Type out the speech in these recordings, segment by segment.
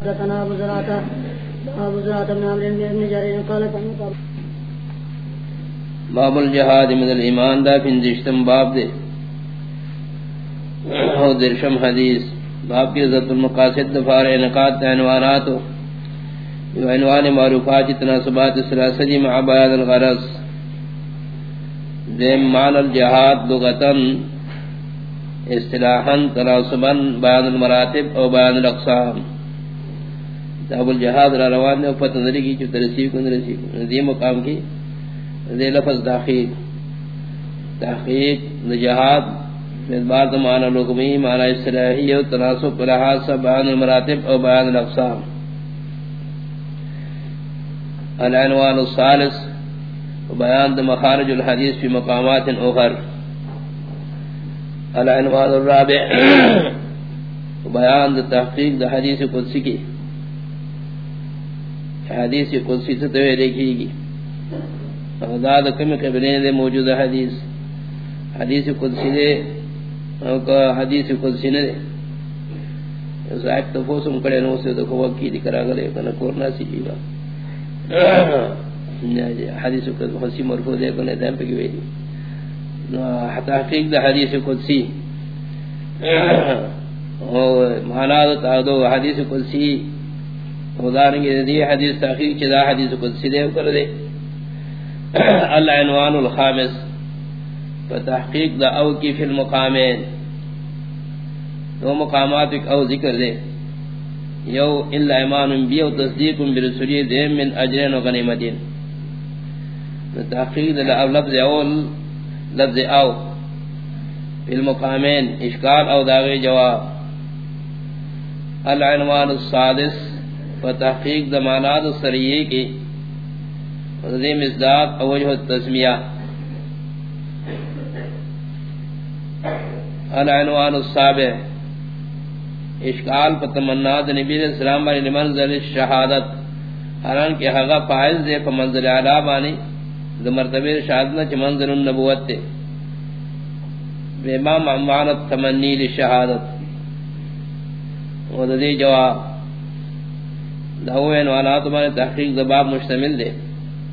حدثنا ابو زرعه ابو زرعه بن عمرو بن جرير قال كان باب الجهاد من الايمان دا فندشتم باب دے۔ او درشم حدیث، باب کی عزت المقاصد، دفار انقاط عنوانات۔ و عنوان معروفات، تناسبات سلاسلی مع بیان الغرص دیم معنی الجہاد لغتا، اصطلاحا، تناسبا، بیان المراتب او بیان الاقسام۔ داب الجہاد را روان دے فتح نری کی چو ترسیب کن رسیب دی مقام کی دی لفظ داخل تحقیق جہاد مدبار تو معنی لکمی معنی اصطلاحی و تناسب پر لحاظ سا بیان المراتب او بیان الاقسام. العنوان الثالث، بیان مخارج الحدیث فی مقامات اخر. العنوان الرابع، بیان دا تحقیق دا حدیث قدسی سے توے دیکھی گی. دا دا کمی قبلین دے موجود حدیث. حدیث قدسی دے حدیث قدسی نے صاحب تفوسم کڑے نو سے دکھو وکی دی کرا گلے کنا کورنا سی جیوا حدیث قدسی مرفوع دے کنے دیم پہ دی تحقیق دا حدیث قدسی. مانا دا حدیث قدسی ودارنگی دی حدیث تحقیق چدا حدیث قدسی دے کر دے۔ العنوان الخامس۔ فتحقیق دا او کی فی المقامین۔ دو مقامات ایک او ذکر دے۔ یو الا ایمان بی او تصدیق برسولی دے من اجرین و غنیمتین۔ تحقیق دا لفظ اول، لفظ او۔ فی المقامین، اشکال او داغی جواب۔ العنوان السادس۔ فتحقیق دا معنات سریعی کی وذی مصداق اوجہ التسمیہ العنوان السابع. اشکال پر تمنات نبی علیہ السلام بانی لمنزل الشہادت حالانکہ حقا فائز دے پر منزل علا بانی دو مرتبہ شہادتنا چھ منزل النبوت دے بے امام معنت تمنی للشہادت وذی جواب دہو عنوانات بانی تحقیق دباب مشتمل دے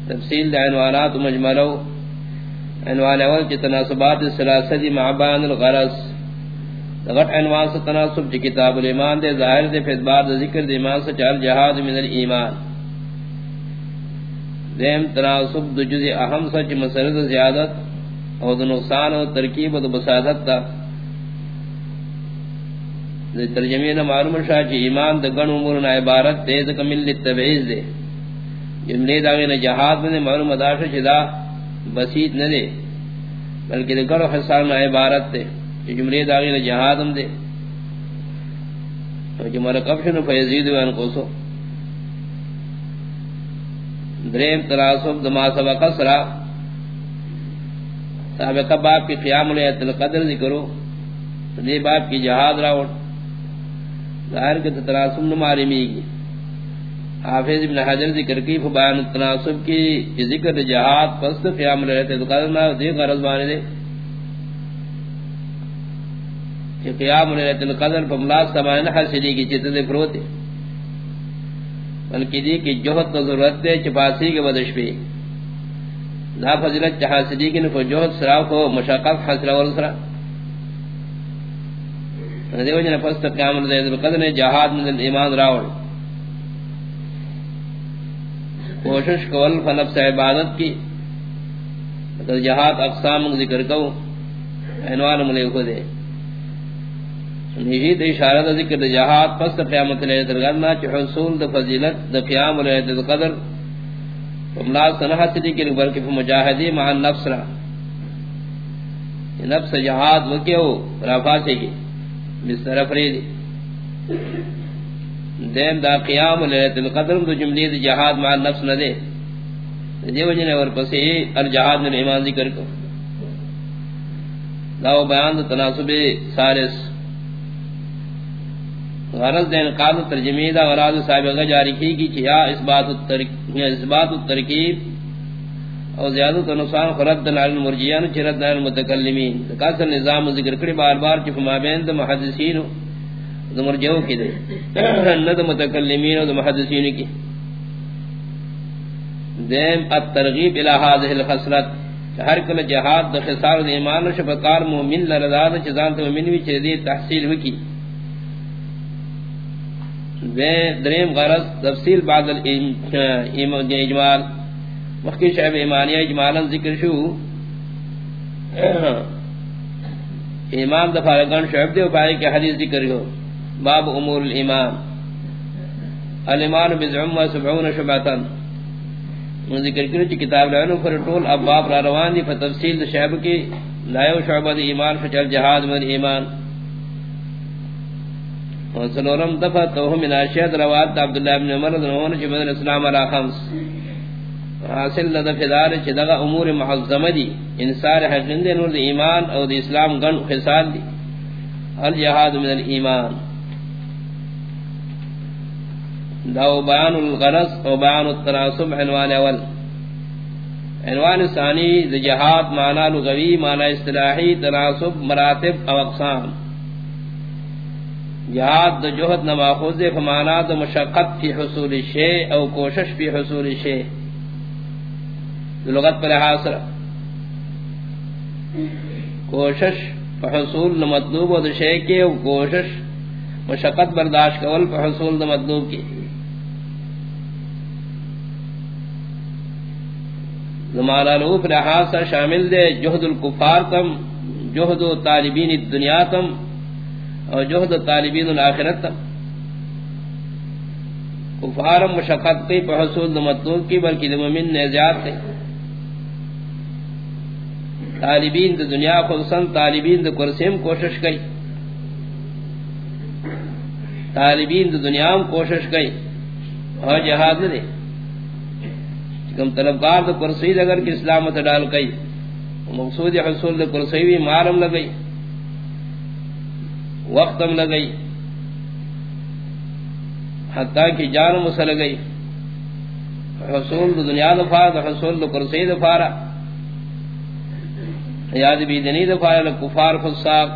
تفصیل دے عنوانات مجملو. عنوان اول کی تناسبات السلاسل مع بیان الغرص غٹ عنوان سے تناسب جی کتاب الایمان دے ظاہر دے فیدبار دے ذکر دے ایمان سے چال جہاد من الایمان. دیم، تناسب دو جزی اہم سچ مسرد زیادت او دو نقصان و ترکیب و دو بسادت دا دے ترجمین معلوم شاہ چی ایمان دا گن امورنا عبارت دے دکا ملی تبعیز دے۔ جملے داغین جہاد میں معلوم اداشا چدا بسیط نہ دے۔ بلکہ دے گڑ حسان عبارت دے جملے داغین جہادم دے۔ جو مرکب شنو فیزید وان قوسو دریم تراسب دما سبق سرا۔ سابقہ باب کی قیام لیت القدر ذکرو۔ دے باب کی جہاد راوٹ ظاہر کے تراسب نماری میگی حافظ ابن حجر ذکر کی فبان التناسب کی ذکر جہاد، پس قیام لیت القدر نہ دے غرض بانے دے۔ کہ قیام لیت القدر فملاس سمائن حسنی کی چیت دے پروتے بلکہ دی کی جہد تو ضرورت دے چپاسی کے بدش پہ لا فضلت چحاسدی کی نفو جہد سراو کو مشاقف حسر والسرا دے وجہ نفس قیام لیت القدر نے جہاد من ایمان راوڑ۔ کوشش کول فنفس عبادت کی۔ جہاد اقسام ذکر کو، عنوان ملے کو دے۔ نجید اشارہ دا ذکر دا جہاد پس دا قیامت لیت القدر چھ حصول دا فضیلت دا قیام لیت القدر فملا سنحہ سلی کی بلکہ فمجاہدی مع النفس را۔ نفس جہاد وکیو رافا سے کی بستر فریدی دین دا قیام لیت القدر دو جملی دا جہاد مع النفس نہ دے. دیو جنے ور پسی الجہاد من ایمان ذکر کو. داو بیان دا تناسب سارس غرض دین قابل ترجمی دا غراض سابقہ جاری کی کی چیا اثبات الترکیب او زیادت و نقصان خرد دل علم مرجیان چرد دل متکلمین کاسر نظام ذکر کری بار بار چی فما بین دا محدثین مرجعوں کی دے. ند متکلمین و محدثین کی. دیم، الترغیب الى هذه الخسرت ہر کل جہاد د خسار د ایمان و شفقار مومن لرزاد چزان تو مومن وی چدی تحصیل وکی. دے دریم غرض، تفصیل بعد الایمان اجمال. مخکی شعب ایمانیہ اجمالا ذکر شو. ایمان دفعہ گن شعب دے پائے کہ حدیث ذکر ہو باب امور الایمان. الایمان بزعم و سبعون شبعتن من ذکر کرو چی کتاب لعنو پر طول اب باب را روان دی فتفصیل شعب کی لائیو شعبہ دی ایمان فچل جہاد من ایمان. وصلورم دفع توہم من آشیت رواد عبداللہ ابن عمر دنوان چی بدن اسلام علا خمس. حاصل لدف دار چی دغا امور محظم دی انسار حقین دی نور دی ایمان او دی اسلام گن خسال دی۔ الجہاد من الایمان۔ داو بیان الغرص او بیان التناسب عنوان اول۔ عنوان ثانی دی جہاد معنی لغوی، معنی اصطلاحی، تناسب، مراتب او اقسام۔ جہاد دا جہد نماخوز دے فمانا دا مشقت فی حصول شے او کوشش فی حصول شے لغت پر حاصر کوشش فحصول مطلوب و دا شے کے او کوشش مشقت برداشت کول فحصول مطلوب کی زمانہ لوف لحاظ سر شامل دے جہد الکفار تم جہد و طالبین الدنیا تم اور جہد و طالبین الاخرت تم. کفارم مشقت کی بحصول مطلوب کی بلکہ دمومن نے زیاد تے طالبین دا دنیا خلصن طالبین دا کرسیم کوشش کی طالبین دا دنیا ہم کوشش کی اور جہاد دے کم طلبگار دا کرسی دا اگر کہ اسلام تا ڈال کئی مقصود حصول دا کرسی بھی مالم لگئی. وقتم لگئی. حتیٰ کی جانم اسا لگئی حصول دا دنیا دا فارا دا حصول دا کرسی دا فارا. یاد بیدنی دا فارا لکفار خود ساق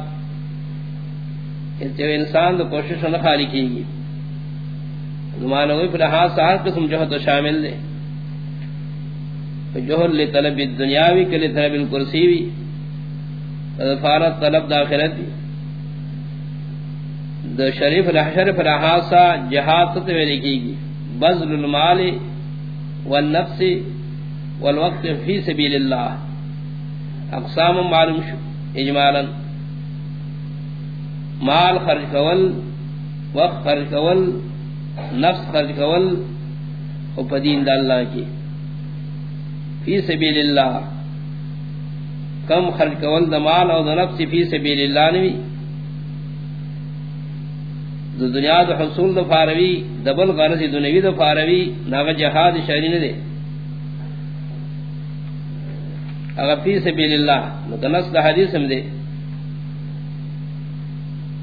جو انسان دا کوشش نہ خالی کی گی. زمانہ ہوئی پر ہاتھ سار قسم جو تو شامل دے. جوہر لطلب الدنیاوی کے لطلب الکرسیوی فارت طلب داخرتی دا شریف الحشر پر فرحاسا جہاد تتوی لکھی گی. بذل المال والنفس والوقت فی سبیل اللہ. اقسام معلوم شو. اجمالا. مال خرج کول، وقت خرج کول، نفس خرج کول او پدین دا اللہ کی. فی سبیل اللہ. کم خرج کول دا مال او دا نفس فی سبیل اللہ نوی. دا دنیا دا حصول دا فاروی دا بل غرص دنوی دا فاروی ناغا جہاد شہری ندے. اگر فی سبیل اللہ نکنس دا حدیث ہم دے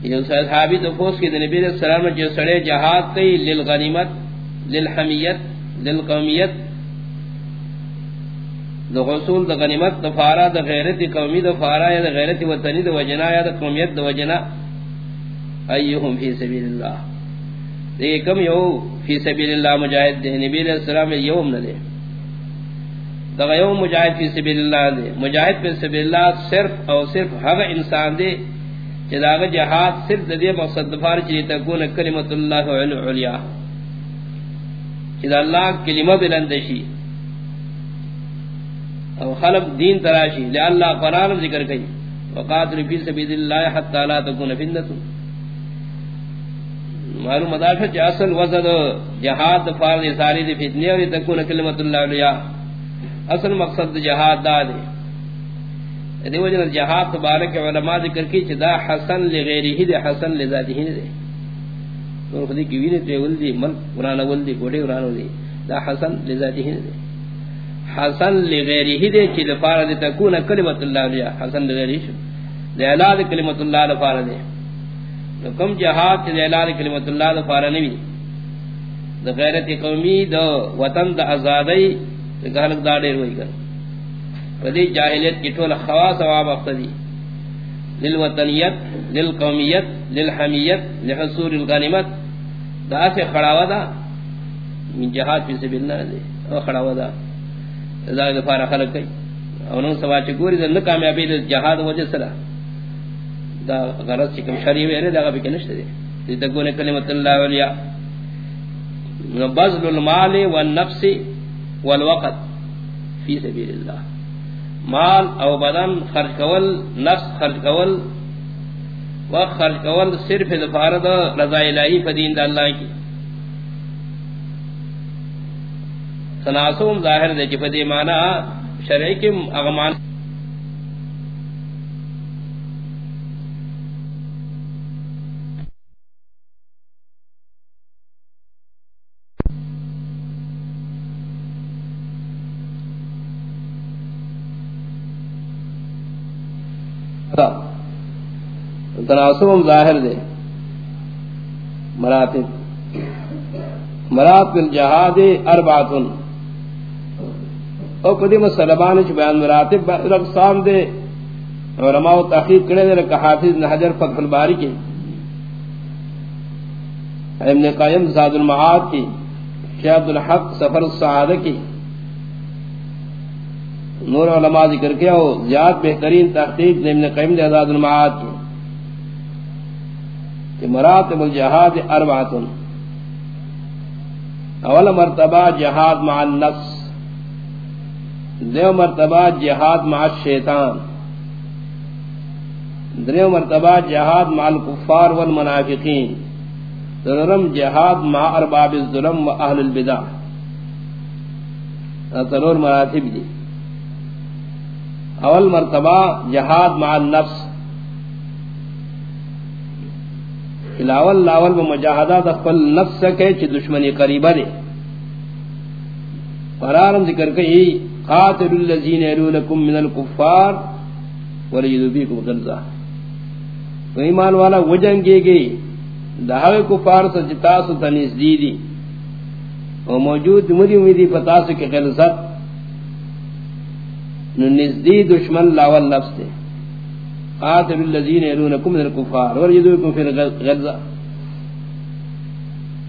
یہ صحابی تو پوس کی دنبی علیہ السلام نے جو سڑے جہاد کئی للغنیمت، للحمیت، للقومیت. دو غصول دا غنیمت دا فارا دا غیرت قومی دا فارا یا دا غیرت وطنی دا وجنا یا دا قومیت دا وجنا. ایہم فی سبیل اللہ. دیکھ کم یو فی سبیل اللہ مجاہد دے نبی علیہ السلام یوم نہ دے. دا یوم مجاہد فی سبیل اللہ دے مجاہد فی سبیل اللہ صرف اور صرف حق انسان دے چداغ جہاد صرف دے مقصد دفار چلی تکون کلمت اللہ علیا چدا اللہ کلمہ بلندشی او خلق دین تراشی لے اللہ قرآن ذکر کئی وقاتل فی سبید اللہ حتی لا تکون فندتو معلوم مدافع چا اصل وزد جہاد فارد ساری دی فتنی اور تکون کلمت اللہ علیہ اصل مقصد جہاد دا دے۔ دی وجہ جہاد تبارک علماء ذکر کی چا دا حسن لغیری دے، حسن لذاتی دے۔ نور خودی کی وینی تے ول دی ولدی ملک قرآن ولدی گوڑے قرآن ولدی دا حسن لذاتی دے۔ حسن لغیره دے چی دفار دے تکون کلمت اللہ لیا حسن لغیره شو۔ دے اعلاد کلمت اللہ دفار دے۔ کم جہاد دے اعلاد کلمت اللہ دفار نبی دے غیرت قومی دے وطن دے ازادی دے دا دیر ہوئی کر۔ پدی جاہلیت کی طول خواص عوام اقتدی للوطنیت، للقومیت، للحمیت، لحصول الغنیمت۔ دا سے خڑاوا دا۔ من جہاد فی سبیل اللہ دے۔ او خڑاوا دا۔ دا دا دفارہ خلق کئی۔ انہوں سوا چکوری دا نکامیابی دا جہاد وجہ سرا دا غرض چکم شریع ویرے دا غبی کنشت دے۔ دی تکونے کلمت اللہ والیا بذل المال والنفس والوقت فی سبیل اللہ مال او بدن خرج کول، نفس خرج کول وقت خرج کول صرف دفارد رضا الہی فدین دا اللہ کی۔ تناسوم ظاہر دے جفت مانا شرعی کی اغمان ہاں۔ تناسب ظاہر دے۔ مراتب۔ مراتب الجہاد اربعتن۔ او قدیم السلبان چھ بیان مراتب رقصام دے۔ علماء تحقیق کرنے دے لکہ حافظ نحجر فتح الباری کی ابن قائم زاد المعاد کی شیخ عبدالحق سفر السعادہ کی نور علماء ذکر کیا ہو، زیاد بہترین تحقیق ابن قائم دے زاد المعاد کہ مراتب الجہاد اربعت اول مرتبہ جہاد مع النفس۔ دیو مرتبہ جہاد مع الشیطان۔ دیو مرتبہ جہاد مع الكفار والمنافقین۔ تنرم جہاد مع ارباب الظلم و اہل البدع۔ تنور مراتب دی۔ اول مرتبہ جہاد مع النفس. لاول لاول میں مجاہدہ دخل نفس کے چھ دشمنی قریبہ دے. قرارم ذکر کئی قاتل اللذین ایلونکم من الکفار ولیدو بیکم غلظہ. تو ایمان والا وجنگے گئی دہوے کفار سے جتاسو تنیس دی دی و موجود مدی امیدی پتاسو کی غلظت نزدی دشمن لاول نفس دے. قاتل الذين يرونكم من الكفار ورجدوكم في غزة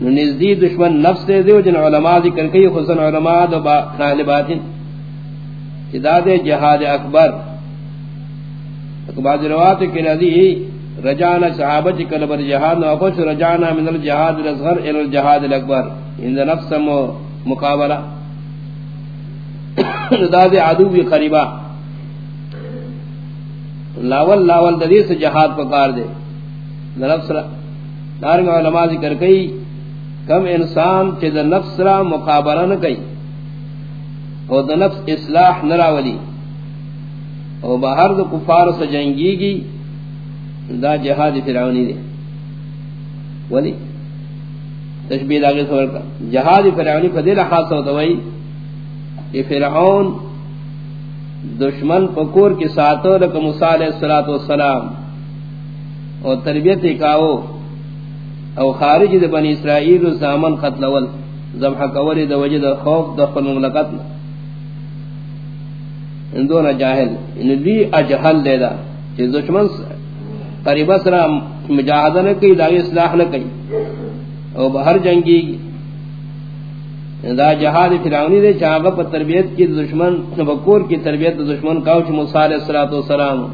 نزدی دشمن نفس دے دیو جن علماء ذکر کئی خصن علماء دو اہل باطن. جداد جہاد اکبر. بعض روات کی نزی رجانا صحابہ چی کلبر جہاد نوافش رجانا من الجہاد الاسغر الى الجہاد الاکبر. ان نفس مقابلہ. جداد عدو بھی قریبہ لاول لاول ددی سے جہاد پکار دے. نفس را دارنگ علماء ذکر کئی، کم انسان چہ دا نفس را مقابلہ نہ کئی او دا نفس اصلاح نراولی او باہر دا کفار سے جنگی گی، دا جہاد فرعونی دے. ولی؟ تشبیہ داغی سور کا. جہاد فرعونی فدیل خاص ہوتا وئی کہ فرعون دشمن پکور کے ساتھ رقم علیہ الصلات والسلام اور تربیت کاو او خارج دے بنی اسرائیل و زامن قتل اول، ذبح کول دے وجد خوف دخل مملکت ان دون جاہل، ان دی اجہل دے دا کہ دشمن قریبا سرا مجاہدہ نہ کی دا اصلاح نہ کی او بہر جنگی دا جہاد فرعونی دے چاہا پر تربیت کی دشمن بکور کی تربیت دشمن کاوچ موسی علیہ الصلوۃ والسلام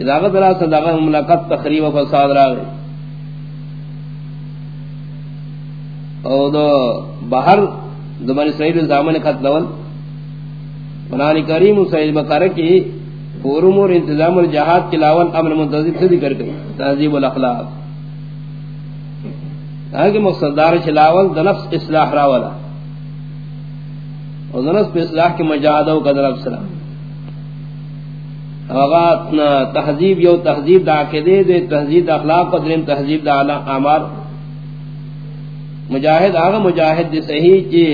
اذا غدرا صدقہ ملاقات تخریب و فساد را گئے او دو باہر دمن اسرائیل زامن قتل اول قرآن کریم سید بقرہ کی پورمور انتظام الجہاد کے لاول امر منتظر سے ذکر گئی تہذیب الاخلاق. کہ مقصد دار چلاول دنفس اصلاح راولا اور دنفس پہ اصلاح کی مجاہدہ و قدر افسرا اوغات تہذیب یو تہذیب دا عقیدے دے تہذیب دا اخلاق و درم تہذیب دا اعمال. مجاہد آغا مجاہد دی صحیح جی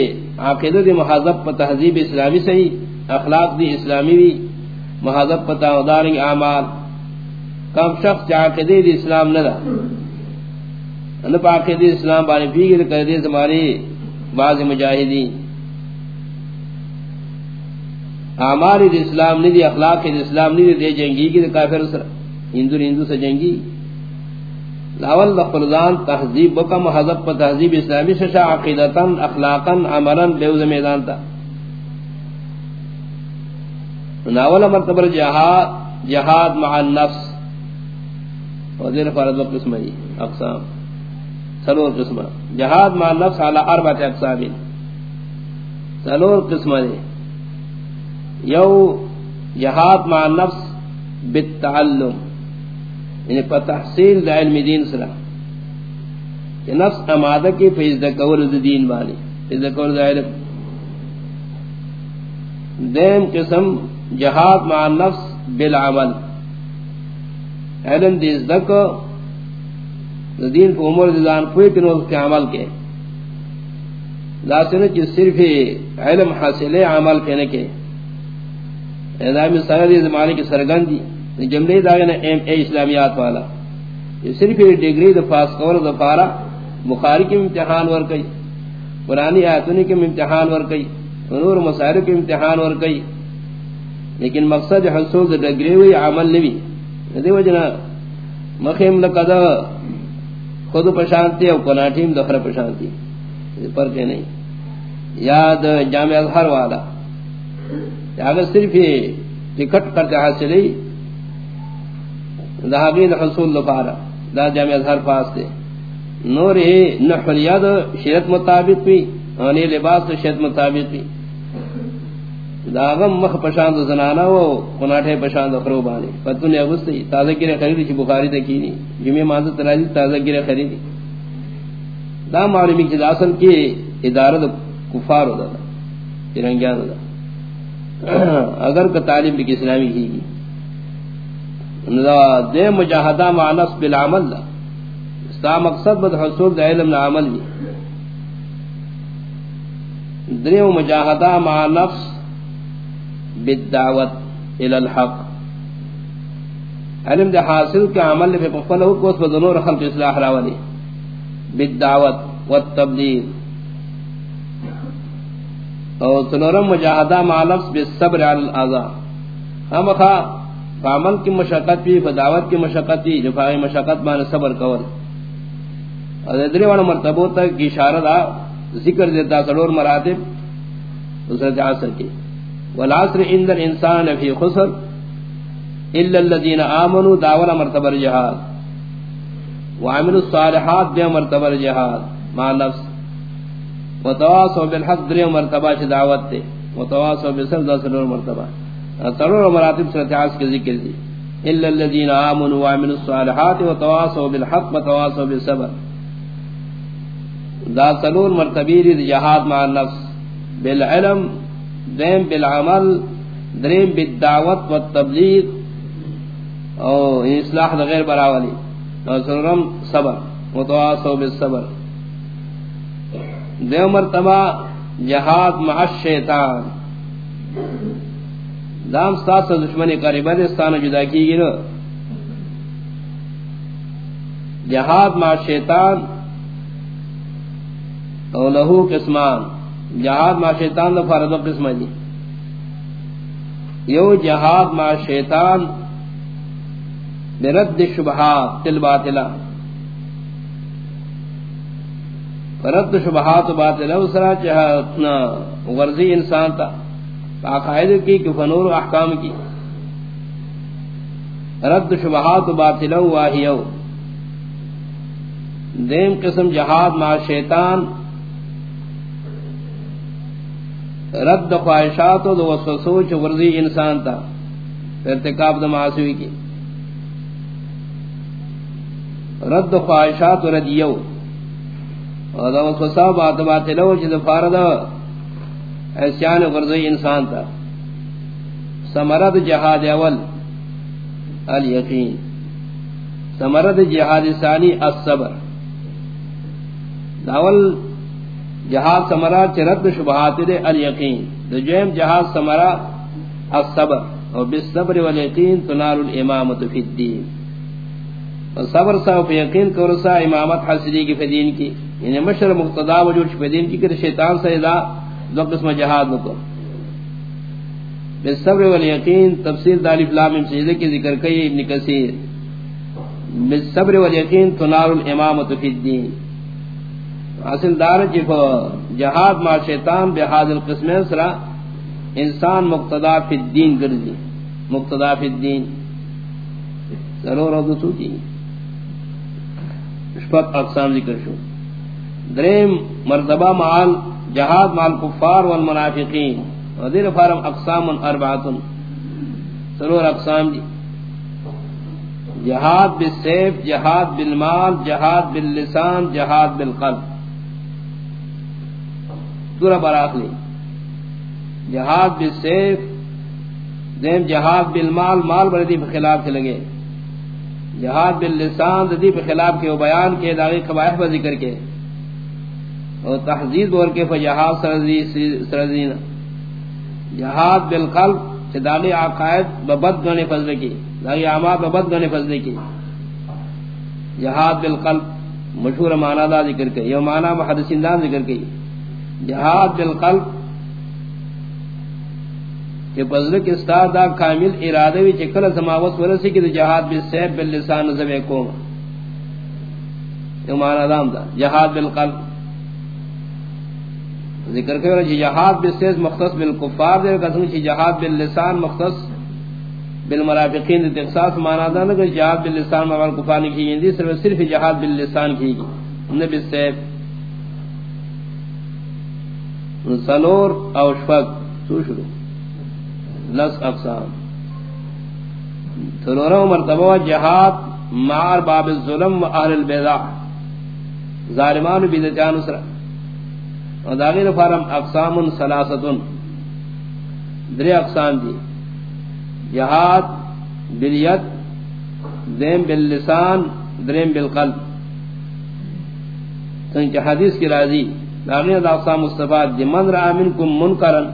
عقیدہ دی محاذب پا تہذیب اسلامی صحیح، اخلاق دی اسلامی بھی محاذب پا تہدارنگ اعمال. کم شخص جا عقیدے دی اسلام نہ دا ان پاکی دی اسلام بانی پیگر کر دی زمانی بعض مجاہدین۔ آماری دی اسلام نہیں دی اخلاق دی اسلام نہیں دی دی جنگی کی دی کافر سر، ہندو ہندو سے جنگی۔ لاول لفلزان تہذیب بکم حضب پر تہذیب اسلامی ششا عقیدتا، اخلاقا، عملا بیوز میدان تا۔ ناول مرتبر جہاد جہاد مع النفس۔ وزیر فرد و قسم اقسام۔ سلور قسم جہاد مع النفس على اربع اقسام سلور قسم یو جہاد مع النفس بالتعلم۔ یعنی پر تحصیل دا علم دین سرا۔ کہ نفس امادہ کی فیض دا کور دا دین بانی۔ فیض دا کور دا علم۔ دیم قسم جہاد مع نفس بالعمل۔ علم دیز دکو دین کو عمر دیدان کوئی کنو اس کے عمل کے۔ لاسنہ چی صرف علم حاصل عمل کے نکے۔ ادامی سرد زمانے کی سرگندی جملے داغنا ایم اے اسلامیات والا۔ یہ صرف ڈگری دفاس کور دفارا بخاری کے امتحان ور کئی، قرآنی آیتونی کے امتحان ور کئی، نور مسائل کے امتحان ور کئی۔ لیکن مقصد حصول دا ڈگری ہوئی عمل نبی دے وجنا مخیم لقدا خود پشانتی او کناٹیم دخر پشانتی پر کے نہیں. یاد جامع اظہر والا. اگر صرف یہ ٹکٹ کرتے حاصلی دا حصول لپارا دا جامع اظہر پاس دے. نور ہی نحل یاد شریعت مطابق بھی. اور لباس شریعت مطابق بھی. دا غم مخ پشاند زنانا و کناٹے پشاند خروبانی. فتن اگستی تازہ گرے خریدی چی بخاری تکینی جمعی مانزت تراجی تازہ گرے خریدی. دا معلومی چیز اصل کی ادارہ دا کفار ہو دا دا ترنگیان دا اگر کا تعلیم بھی اسلامی کی گی۔ دا دے مجاہدہ مع بالعمل دا۔ استا مقصد بد حصول دا علم نا عمل دی۔ دے مجاہدہ مع بالدعوت الى الحق. علم دے حاصل کے عمل پہ پخفل ہو کو اس پر دنور خلق اصلاح راولی بالدعوت والتبلیغ اور سنورم مجاہدہ مع نفس بالصبر علی الاذا ہم خواہ فعمل کی مشقت بھی فدعوت کی مشقت بھی جو فاہی مشقت مان صبر کور اور ادری والا مرتبہ تک اشارہ دا ذکر دیتا سلور مراتب دوسرے عصر کی والعصر ان الانسان فی خسر الا الذين امنوا داول مرتبہ جہاد وعملوا الصالحات دے مرتبہ جہاد مع نفس وتواصوا بالحق دے مرتبہ دعوت تے وتواصوا بالصبر دے مرتبہ ترور مراتب ستعاس کے ذکر دی. الا الذين امنوا وعملوا الصالحات وتواصوا بالحق وتواصوا بالصبر. دا ترور مرتبہ جہاد مع النفس. بالعلم دیم بالعمل، دریم بالدعوت والتبلیغ او یعنی اصلاح غیر براولی. او سرم صبر، متواصل بالصبر. دیم مرتبہ، جہاد مع الشیطان. دام ستاس دشمنی قریبت استان جدا کی گی جہاد مع الشیطان، او لہو قسمان. جہاد ما شیطان دا فرض قسم دی جی۔ یو جہاد ما شیطان برد شبہات تل باطلا۔ رد شبہات باطلا اسرا چاہتنا ورزی انسان تا باقاعد کی کہ فنور احکام کی۔ رد شبہات باطلا واہیو۔ دیم قسم جہاد ما شیطان رد دا خواہشات و دا وسوسو چ ورزی انسان تا، ارتکاب د معصوی کی۔ رد دا خواہشات و ردیو اور دا وسوسا بات بات لو چ فرض ایسان ورزی انسان تا۔ سمرد جہاد اول، الیقین۔ سمرد جہاد ثانی، الصبر۔ داول جہاد سمرا چرد شبہات دے الیقین۔ دو جہم جہاد سمرا الصبر اور بالصبر والیقین تنال الامامت فی الدین۔ صبر سا و یقین کرسا امامت حسدی کی فدین کی۔ یعنی مشر مقتدا وجود فدین کی کہ شیطان سے ادا دو قسم جہاد نکو۔ بالصبر والیقین تفسیر دالف لام سجدہ کی ذکر کئی ابن کثیر۔ بالصبر والیقین تنال الامامت فی الدین۔ اصل دار جی جہاد ما شیطان بحاد القسم سرا انسان مقتدا فی الدین گردی مقتدا فی الدین۔ ضرور اور دوسو کی شپت اقسام ذکر شو۔ دریم مرتبہ مال، جہاد مال کفار والمنافقین۔ ودیر فارم اقسام اربعتن۔ ضرور اقسام دی۔ جہاد بالسیف، جہاد بالمال، جہاد باللسان، جہاد بالقلب۔ سورہ براخلی جہاد بالسیف دیم جہاد بالمال مال بردی پر خلاف کے لگے۔ جہاد باللسان دی پر خلاف کے بیان کے، داغی قبائح پر ذکر کے۔ اور تحزید بور کے فجہاد سرزین جہاد بالقلب سے داغی عقائد ببد گنے فضل کی۔ داغی عامات ببد گنے فضل کی۔ جہاد بالقلب مشہور معنی دا ذکر کے۔ یہ معنی محدثین دان ذکر کی جہاد بالقلب. کہ بزر کے استاد دا کامل ارادہ وی چکل سماوت ورسی کی جہاد بالسیف باللسان زبے کوم. یہ معنی دام دا. جہاد بالقلب. ذکر کرو جی جہاد بالسیف مختص بالکفار دے قسم چی جہاد باللسان مختص بالمرافقین دے تخصاص معنی دا کہ جہاد باللسان معنی کفار نہیں کی گئی صرف صرف جہاد باللسان کی گئی. انہیں بالسیف سلور او شفق سو شروع؟ لس اقسام. تلورا مرتبہ جہاد مار باب الظلم و اہل البیضاء ظالمان و بیدتیان اسرا و داغین فارم اقسام سلاستن دری اقسام دی جہاد بلیت دیم باللسان، دریم بالقلب. سنچہ حدیث کی راضی داغین دا اقسام مصطفیٰ دی من را منکم منکرن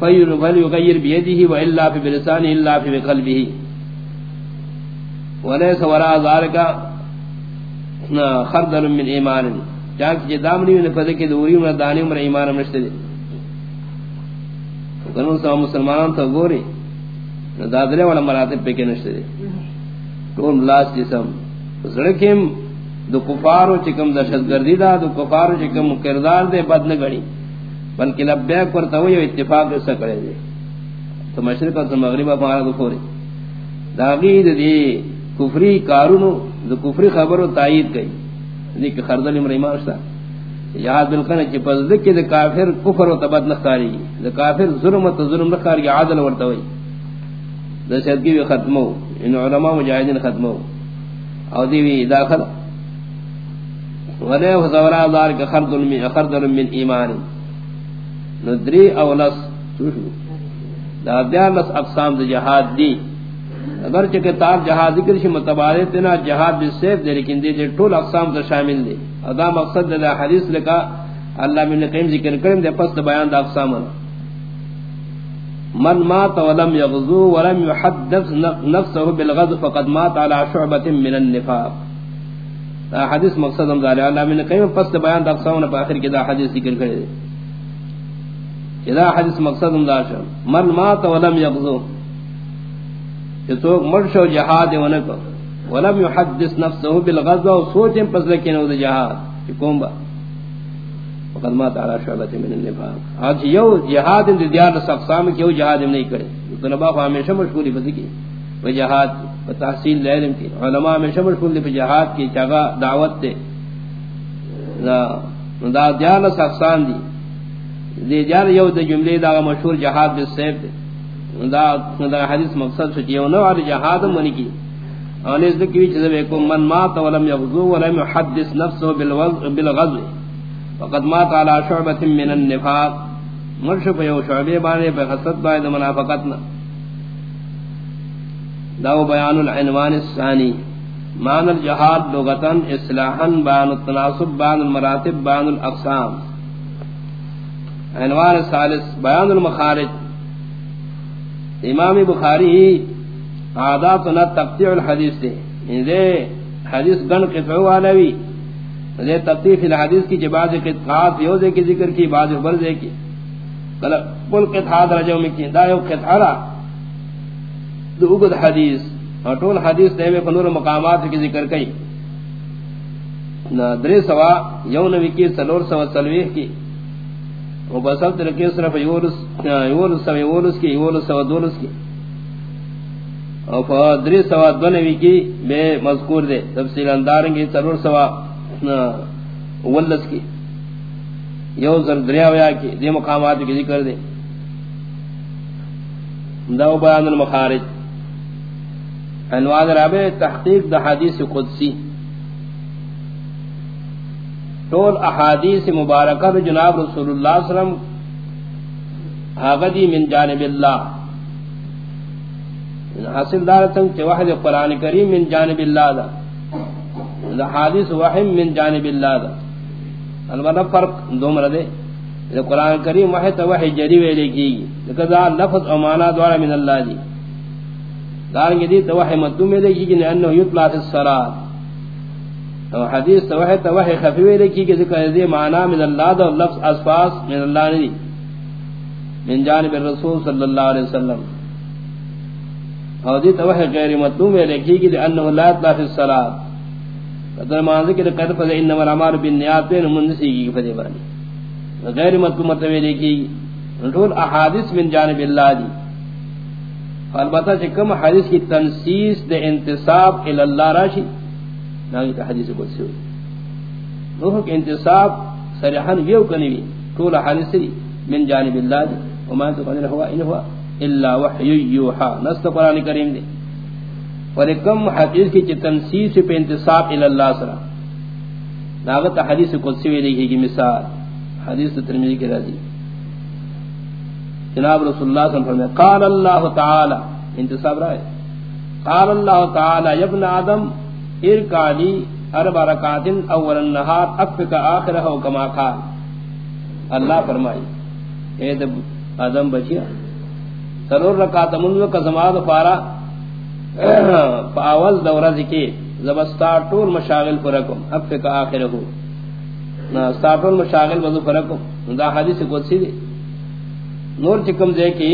فیر فلیغیر بیدیه و الا فی بلسانه الا فی قلبه ولیس وراء ذالکا خردل من ایمان چاک جی دامنی من فضل دوری من دانی من ایمان منشتے دے. کنون سوا مسلمانان تا گوری دادرے والا مراتب پہ کے نشتے دے. تو ملاس جسم سڑکیم دو کفارو چکم دشت گردی دا دو کفارو چکم کردار دے بد نہ گڑی بلکہ لبیک پر تو یہ اتفاق سے کرے دے تو مشرق اور مغرب ہمارا دو کھورے داغی دی کفری کارونو دو کفری خبر و تائید گئی دی کہ خردل امر ایمان شتا یاد بالکن چی پس دکی دی کافر کفر و تبد نہ نخاری دی کافر ظلم و تظلم نخاری عادل ورطوئی دی سیدگی بھی ختمو ان علماء مجاہدین ختمو او دیوی داخل ولے فزورا دار کہ خرد من خرد من ایمان ندری او لس دا بیا لس اقسام دے جہاد دی اگر چہ کتاب جہاد ذکر شی متبادل تنا جہاد بالسیف دے، لیکن دی ٹول اقسام تے شامل دی ادا مقصد دے حدیث لکا اللہ من قیم ذکر کریم دے، پس دا بیان دا اقسام من مات ولم يغزو ولم يحدث نفسه بالغزو فقد مات على شعبة من النفاق. حدیث مقصد ہم ظاہر اللہ من قیم پس بیان دا اقسام پر آخر کی دا حدیث ذکر کرے۔ دا حدیث مقصد ہم دار شو۔ من مات ولم یغزو۔ کہ تو مرشو جہاد ونکو ولم يحدث نفسه بالغزو۔ سوچیں پس لکنو دا جہاد۔ کہ کون با۔ وقد مات على شعبت من النفاق۔ آج یو جہاد اندر دیار دا اقسام کی، یو جہاد ہم نہیں کرے۔ تو نبا خواہ ہمیشہ مشکولی بذکی و جہاد و تحصیل لہرم کی علماء میں شمر کل دی جہاد کی چگا دعوت دے دا دیال سخصان دی دی جار یو دا جملے دا مشہور جہاد بالسیف دے دا, دا حدیث مقصد سو چیو نو آر جہاد منی کی آنیز دکی چیز بیکو من مات ولم یغزو ولم یحدث نفسه بالغزو. وقد مات على شعبت من النفاق. مرشب یو شعبے بانے پہ خصد بانے دا منافقتنا داو بیان العنوان الثانی. مان الجہاد لغتن اصلاحا بان التناسب بان المراتب بان الاقسام. عنوان الثالث بیان المخارج. امام بخاری عاداتنا تقطیع الحدیث دے. ان حدیث گن قطعو والوی دے تقطیف الحدیث کی جو بعض قطعات یوزے کی ذکر کی، بعض برزے کی. قل قطعات رجو میں کی، دا یو قطعہ دو اگد حدیث. اور طول حدیث دے میں فنور مقامات کی ذکر کئی درے سوا یو نبی کی سلور سوا سلویح کی وہ بسل ترکی صرف یولس یولس سوا یولس کی یولس سوا دولس کی اور درے سوا دو نبی کی بے مذکور دے تفصیل اندارنگی سلور سوا ولس کی یو زر دریا ویا کی دی مقامات کی ذکر دے دو بیان المخارج. عنوان رابع، تحقیق دا حدیث قدسی. طول احادیث مبارکہ جناب رسول اللہ صلی اللہ علیہ وسلم حاغدی من جانب اللہ حاصل دار سنگ چه وحد قرآن کریم من جانب اللہ دا دا حادث وحیم من جانب اللہ دا البتہ فرق دو مردے قرآن کریم وحی تا وحی جری ویلے کی لکہ دا لفظ و معنی دوارا من اللہ دی دارنگی دی تا وحی مدوم ویلے کی کہ انہو یطلع فی الصلاة تو حدیث تو ہے تو ہے خفیوی لکی کہ ذکر دی معنی من اللہ دا لفظ اسفاس من اللہ نہیں من جانب الرسول صلی اللہ علیہ وسلم. اور دی تو ہے غیر مطلوب ہے لکی کہ انه لا اطلاع فی الصلاة قدر معنی کہ قد فضل انما العمال بالنیات بین منسی کی فدی بانی. غیر مطلوب مطلب لکی رسول احادیث من جانب اللہ دی. البتہ کہ کم حدیث کی تنسیس دے انتصاب الاللہ راشی ناگی تا حدیث کو سوئی نوح کے انتصاب سرحان ویو کنیوی طول حدیث لی من جانب اللہ دی۔ وما انتو قدر ہوا ان ہوا، الا وحی یوحا، نست قرآن کریم دے دی ولکم حدیث کی تنسیس پہ انتصاب الاللہ سرا۔ ناگت حدیث کو سوئی لگی کی مثال، حدیث ترمیدی کی رضی جناب رسول اللہ صلی اللہ علیہ وسلم قال اللہ تعالی، انتصاب رائے۔ قال اللہ تعالی ابن آدم ارکالی اربع رکعات اول النهار افک اخرہ کما قال۔ اللہ فرمائی، اے دب آدم بچیا سرور رکعات منذ کا زمان پارا پاول دورہ ذکی زبستا طول مشاغل فرکم افک اخرہ نا استاطول مشاغل وضو فرکم دا حدیث قدسی دی۔ نور چکم دے کی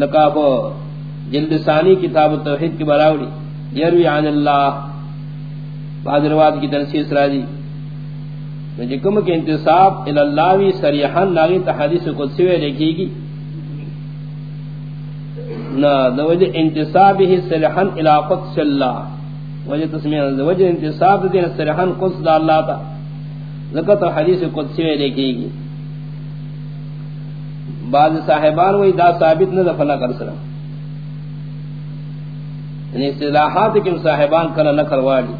لکافو جلد ثانی کتاب التوحید کی براوڑی. یروی عن اللہ. بعض روایت کی تنسیس راجی جکم کے انتصاب الاللہوی سریحان ناغی تحادیث قدسی وے لکھی گی. نا دوجہ انتصاب ہی سریحان الى قدس اللہ. وجہ تسمیہ دوجہ انتصاب دین سریحان قدس دا اللہ تا. ذکر حدیث قدسی وے لکھی گی. بعض صاحبان وہی دا ثابت نہ دفنا کر سرم یعنی اصطلاحات کم صاحبان کنا نہ کرواڑی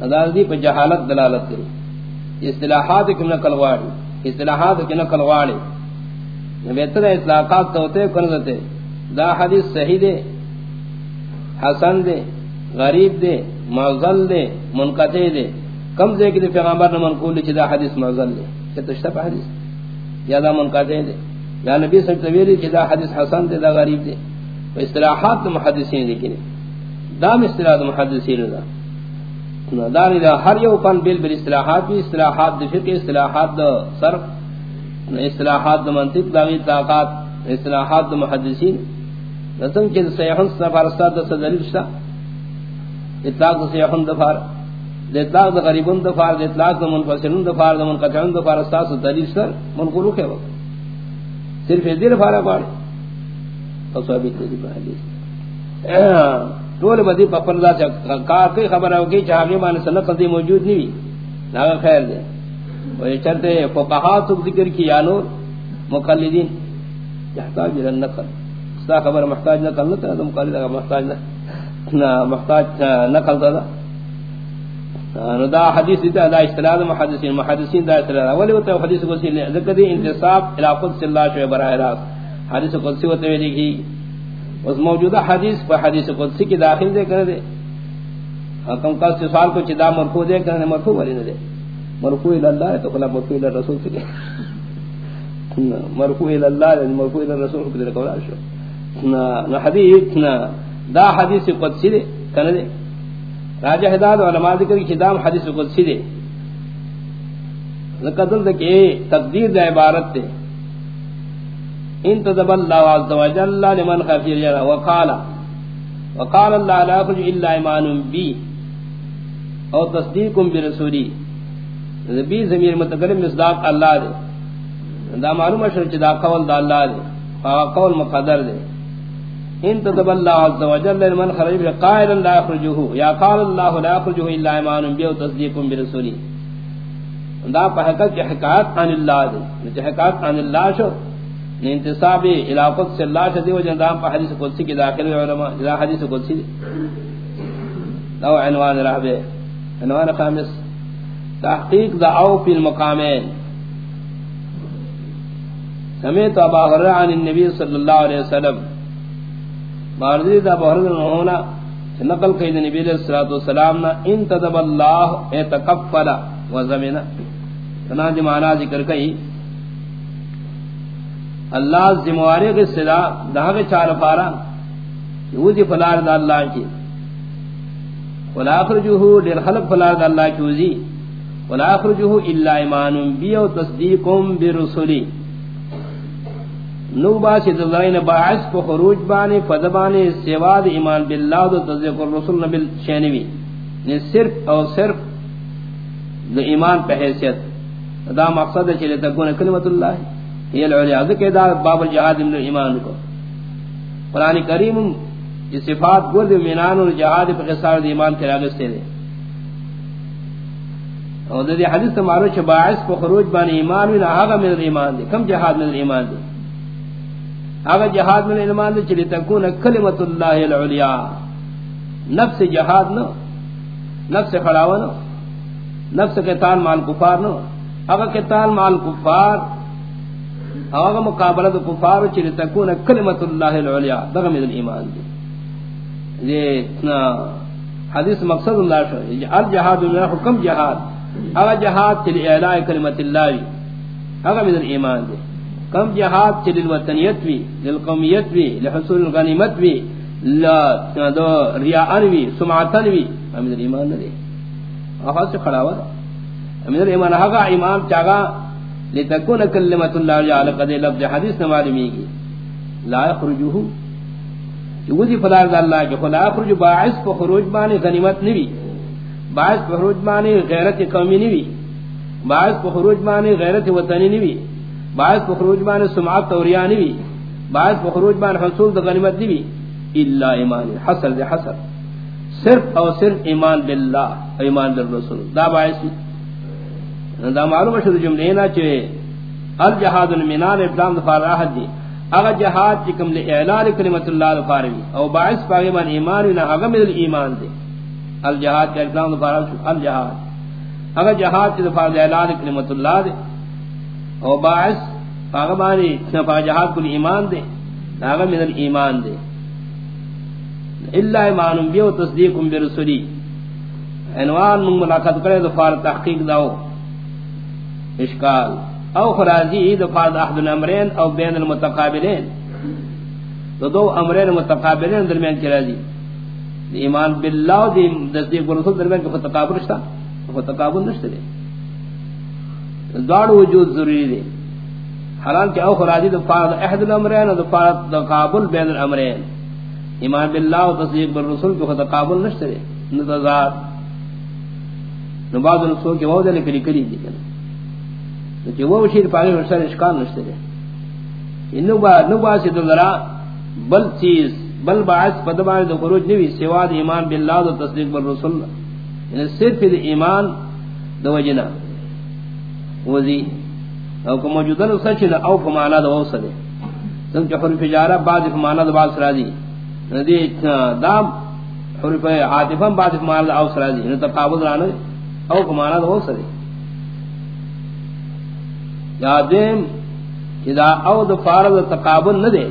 ادال دی پہ جہالت دلالت کرے اصطلاحات کم نہ کرواڑی اصطلاحات کی نہ کرواڑی بہتر اطلاقات تو ہوتے کنزتے دا حدیث صحیح دے حسن دے غریب دے معزل دے منقطع دے کم دے کہ پیغمبر نے منقول چھ دا حدیث معزل دے کہ تشتہ حدیث؟ یا دا منقطع دے یا نبی صلی اللہ علیہ وسلم کہ دا حدیث حسن دے دا غریب دے و اصطلاحات محدثین لیکن دام اصطلاحات محدثین دا دا دا ہر یو فن بل بل اصطلاحات بھی اصطلاحات دا فقہ اصطلاحات دا صرف اصطلاحات دا منطق، دا غیر طاقات اصطلاحات دا محدثین. نسم کے سیحن سفار استاد دا صدلیل شتا اطلاق سیحن دا فار اطلاق دا غریبون دا فار دا اطلاق دا منفصلون دا فار دا منقطعون دا فار استاد صدلیل شتا منقولو کے وقت صرف دیر فارا پاڑے ثابت دی حدیث طول بدی پپر دا کار کی خبر ہے کہ چاہیے مان سنت قدی موجود نہیں نا خیر دے وہ چرتے فقہا تو ذکر کی یا نور مقلدین. یحتاج الى النقل. خبر محتاج نہ کرنا تو مقلد محتاج نہ محتاج نقل دا نو دا حدیث دا دا استلاد محدثین. محدثین دا استلاد ولی وہ حدیث کو سی ذکر دی انتصاب الى قدس اللہ شو براہ راست. حدیث قدسی ہوتے ہوئے لکھی اس موجودہ حدیث پر حدیث قدسی کی داخل دے کر دے حکم کا سوال کو چدا مرفوع دے کرنے مرفوع والی نہ دے مرفوع اللہ ہے تو خلا مرفوع اللہ رسول سے مرفوع اللہ ہے مرفوع اللہ رسول کو دے کولا شو. نہ حدیث نہ دا حدیث قدسی دے کرنے دے راجہ ہدایت علماء ذکر کی خدام حدیث قدسی دے۔ قدر دے کہ تقدیر دے عبارت دے۔ انتدب اللہ عز وجل لمن خفی جرا وقال وقال اللہ لا يخرج الا ایمان بی۔ او تصدیق برسولی بی ضمیر متکلم مصداق اللہ دے۔ دا معلوم ہے کہ دا قول دا اللہ دے۔ قول مقدر دے۔ ان تدب اللہ عز وجل لمن خرج قائلا لا يخرجه، یا قال اللہ لا يخرجه الا ایمان بی او تصدیق برسولی دا حقیقت کی حکایت عن اللہ دے جو حکایت عن اللہ شو انتصاب علاقت سے اللہ شدی و جندام پا حدیث قدسی کی داخل علماء، جدا حدیث قدسی دو عنوان رہبے عنوان خامس۔ تحقیق دا او فی المقامین۔ سمیت ابا حرر عن النبی صلی اللہ علیہ وسلم۔ ماردی دا ابا حرر ہونا نقل قید نبی علیہ السلام ان تدب اللہ اعتقفل وزمنا تناجی معنی ذکر کئی، اللہ ذمہواری کے صدا دہاغ چار پارا یوزی فلار دا اللہ کی. ولا اخرجوه دیر خلق فلار دا اللہ کی وزی ولا اخرجوه الا ایمان بی و تصدیقم برسولی. نو باسی دلائن باعث کو خروج بانے فدبانے سواد ایمان باللہ و تصدیق الرسول نبیل شینوی۔ نے صرف اور صرف دا ایمان پہ حیثیت۔ دا مقصد ہے چلے تکون کلمت اللہ۔ یہ العلیاء ذکر دا باب الجہاد من ایمان کو۔ قرآن کریم یہ صفات گرد منان اور جہاد پر قصار دی ایمان کے راگس دے۔ اور دا دی حدیث تمہارو چھ باعث کو خروج بان ایمان من آغا من ایمان دے، کم جہاد من ایمان دے۔ آغا جہاد من ایمان دے چلی تکون کلمت اللہ العلیاء نفس جہاد نو، نفس خلاوہ نو، نفس قتال مال کفار نو۔ اگر قتال مال کفار، اگر مقابلہ دو کفار چلی تکون کلمت اللہ العلیاء دغم من ایمان دی۔ یہ اتنا حدیث مقصد اللہ شو۔ الجہاد من حکم جہاد۔ اگر جہاد چلی اعلاء کلمت اللہ۔ اگر من ایمان دی۔ کم جہاد چلی الوطنیت وی للقومیت وی لحصول الغنیمت وی ریاءن وی سمعتن وی من ایمان دی آخر سے کھڑا ہوا امیر ایمان حقا امام چاگا، لتکون کلمت اللہ جعل قد لفظ حدیث نمالمی کی لا اخرجوہو چوزی فلار دا اللہ کی خلا اخرج باعث پا خروج بانی غنیمت نوی باعث پا خروج بانی غیرت قومی نوی باعث پا خروج بانی غیرت وطنی نوی باعث پا خروج بانی سمعات توریان نوی باعث پا خروج بانی حصول دا غنیمت نوی الا ایمان حصر دے حصر صرف او صرف ایمان باللہ ایمان بالرسول دا باعث دا معلوم شد جملے نا چے الجہاد المنان ابدام دفار راحت دی. اگر جہاد چکم لے اعلان کلمت اللہ دفار دفاروی او باعث پاگی من ایمان وینا اگر من ایمان دے الجہاد کے اقدام دفار راحت الجہاد اگر جہاد چی دفار اعلان کلمت اللہ دے او باعث پاگی مانی نفا جہاد کل ایمان دے اگر من ایمان دے. اللہ ایمان بیو تصدیقم برسولی. عنوان من ملاقات کرے دفار تحقیق داو اشکال. او خرازی دفار احد الامرین او بین المتقابلین. تو دو امرین متقابلین درمیان چرا دی ایمان باللہ دی تصدیق برسول درمیان کو تقابل نشتا کو تقابل نشتا دی. دوار وجود ضروری دی۔ حالان کہ او خرازی دفار احد الامرین و دفار تقابل بین الامرین۔ ایمان باللہ و تصدیق بالرسول کو تقابل نشتا دی نتضاد نباد الرسول کے وعدہ لکلی کلی دی کنا۔ کہ وہ شیر پاگے ورسر اشکال نشتے دے۔ انو با نو سی دلرا بل چیز، بل باعث پدبان دو خروج نوی سواد ایمان باللہ دو تصدیق بالرسول۔ یعنی صرف دی ایمان دو وجنا وزی. او کو موجودن سچنا او کو فمانا دو اوسا دے سنچ حرف جارہ بعض فمانا دو بعض سرازی دی ندی دام حرف عاطفا بعض فمانا دو اوسا رازی یعنی تقابل رانا او فمانا دو اوسا دے یادم اذا او د فارض تقابل نہ دے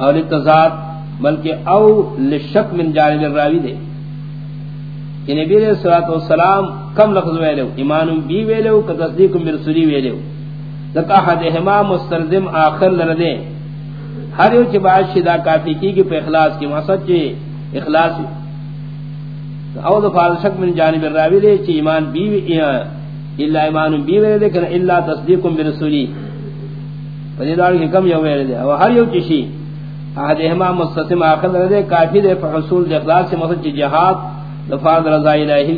اور لتضاد بلکہ او لشک من جانب الراوی دے کہ یعنی نبی علیہ الصلوۃ والسلام کم لفظ ویلو ایمان بی ویلو کہ تصدیق برسولی ویلو. لکا حد حدہما مستلزم، آخر لردے ہر یو چ باعث شدا کافی کی کہ اخلاص کی مقصد چ اخلاص او د فارض شک من جانب الراوی دے چ ایمان بی الا ایمان بی ویلے لیکن الا تصدیق برسولی فدی دار کی کم یو ویلے او ہر یو چشی احدہما مستسم آخر دے کافی دے فحصول دے اخلاص سے مقصد جہاد دفار رضا الہی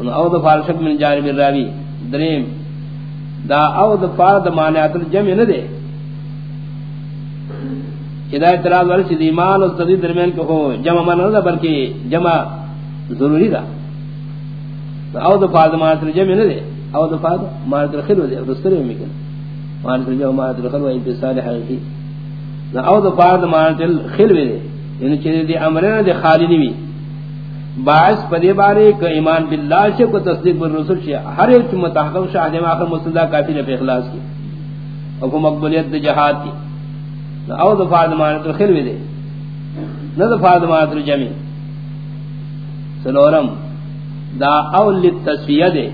او دفار شک من جانب الراوی دریم، دا او دفار دا مانعات الجمع نہ دے اذا اعتراض والی چیز ایمان اور تغییر درمیان کو ہو جمع مانا نہ بلکہ جمع ضروری دا او دفار دا مانعات الجمع نہ دے او دفار دا مانعات الخلو دے او دستر میں مکن مانعات الجمع مانعات الخلو انتصال حقیقی دا او د فرض مانتل خلو دے یعنی چیز دی امرنا دی خالی نوی باعث پدی بارے کہ ایمان باللہ سے کو تصدیق بالرسول سے ہر ایک متحقق شاہد میں آخر مصدہ کافی نے اخلاص کی۔ اور کو مقبولیت دی جہاد کی۔ او د فرض مانتل خلو دے۔ نہ د فرض مانتل جمع سلورم، دا اول للتسویہ دے۔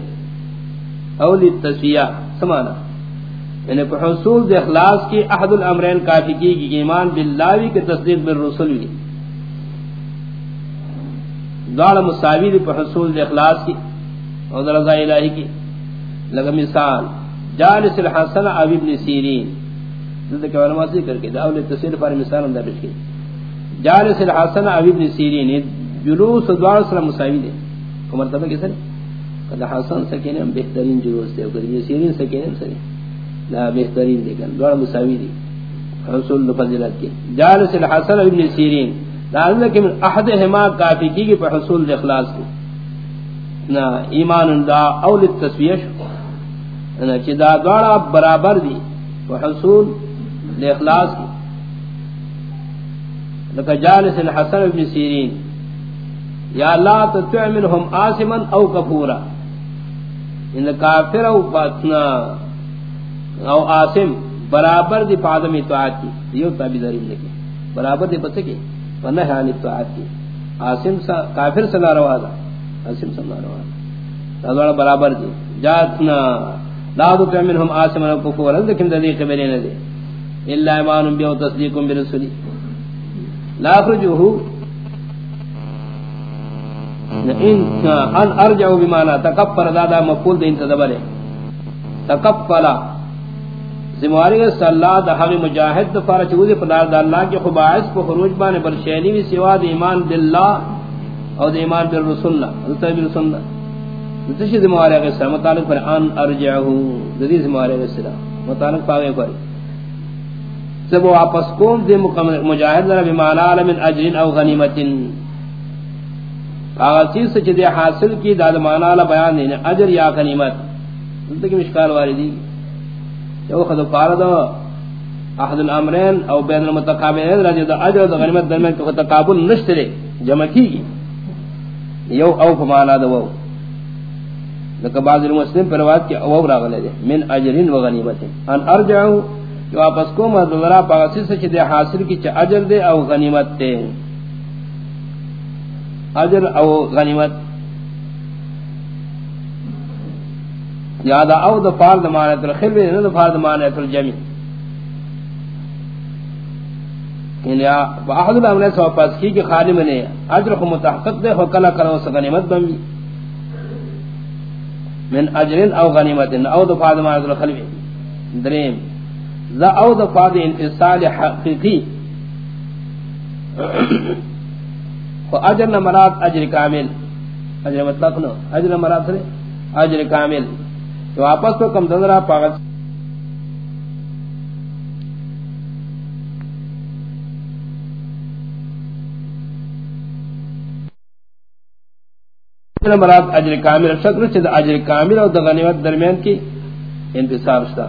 اول للتسویہ سمانا۔ یعنی پر حصول دے اخلاص کی احد الامرین کافی کی کہ ایمان باللہوی کے تصدیق بالرسول بھی۔ دوڑا مساوی دے پر حصول دے اخلاص کی اور رضا الہی کی۔ لگا مثال، جالس الحسن ابی ابن سیرین۔ ذکر کہ علماء ذکر کے، داول تصویر پر مثال اندر پیش کی۔ جالس الحسن ابی ابن سیرین جلوس دوڑا سر مساوی دے کو مرتبہ کس نے کہ حسن سکینے بہترین جلوس دے اور سیرین سکینے سکینے لا بہترین دے گن دوڑا مساوی دی۔ حصول فضلت کی۔ جالس الحسن عبی ابن سیرین۔ لازم کہ من احدہما کافی کی گی پر حصول دے اخلاص کی نا، ایمان دا اول التسویش نا، چی دا دوڑا برابر دی پر حصول دے اخلاص کی۔ لکا جالس الحسن ابن سیرین، یا لا تتعملهم آسما او کفورا۔ ان کافر او باتنا او آسم برابر دی پادم اطاعت کی۔ دیو تابیداری لکی برابر دی پس کی۔ ونہ عن اطاعت کی آسم سا کافر سے ناروا دا. آسم سے ناروا دا. دوڑا برابر دی. جاتنا لا دو منهم آسم و کفورا لیکن دی قبلی ندی. الا ایمان بیو تصدیق برسولی لا خرجوہو ان ارجعو بمانا تکفر دادا مفول دین تدبرے تکفلا. زمواری صلی اللہ دا حقی مجاہد دفارہ چوزی پدار دا اللہ کی خباعث کو خروج بانے پر شہنی بھی سوا دا ایمان باللہ او دا ایمان بالرسولنا حضرت بالرسولنا تشی زمواری اگر سلام مطالق پر ان ارجعہو دی زمواری اگر سلام مطالق پاگے پر سب واپس کون دے مجاہد لرا بمانا من اجرین او غنیمت آغا چیز سے چیز حاصل کی دا دا مانا بیان دینے یعنی اجر یا غنیمت۔ دلتا کی مشکال واردی یو خد فارد احد الامرین او بین المتقابلین رضی دا اجر دا غنیمت درمیان کو تقابل نشترے جمع کی گی یو او فمانا دا وو. لکہ بعض المسلم پر روایت کی او راغلے دے من اجرین و غنیمت ان ارجعو جو آپس کو مدلرا پاسی سے چھ دے حاصل کی چھ اجر دے او غنیمت دے اجر او غنیمت یاد او د فار د معنی تر خیر نه د فار د معنی تر جمی یعنی ان یا واحد الامر سو پاس کی کہ خالی منے اجر کو متحقق دے ہو کلا کرو س غنیمت بم من اجر او غنیمت او د فار د معنی تر خلوی. دریم ذا او د فار د انتصال حقیقی. خو اجر نہ مراد اجر کامل. اجر مطلق نو، اجر مراد اجر کامل. تو واپس تو کم دندرا پاگل مراد اجر کامل، شکر چھ اجر کامل اور غنیمت درمیان کی انتصاب شتا.